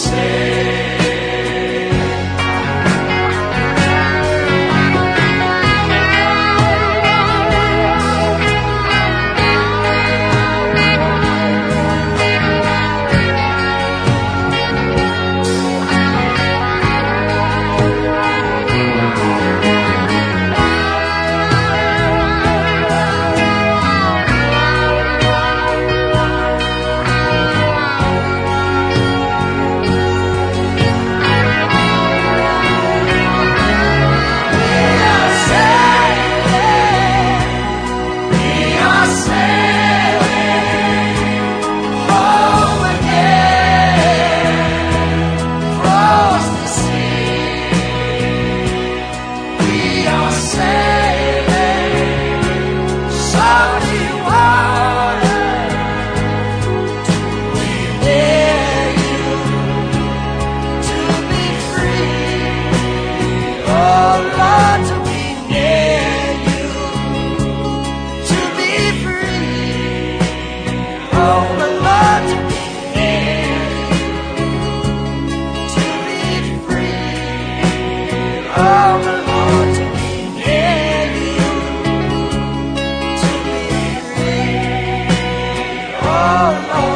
say. oh, oh. oh.